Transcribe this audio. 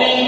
رب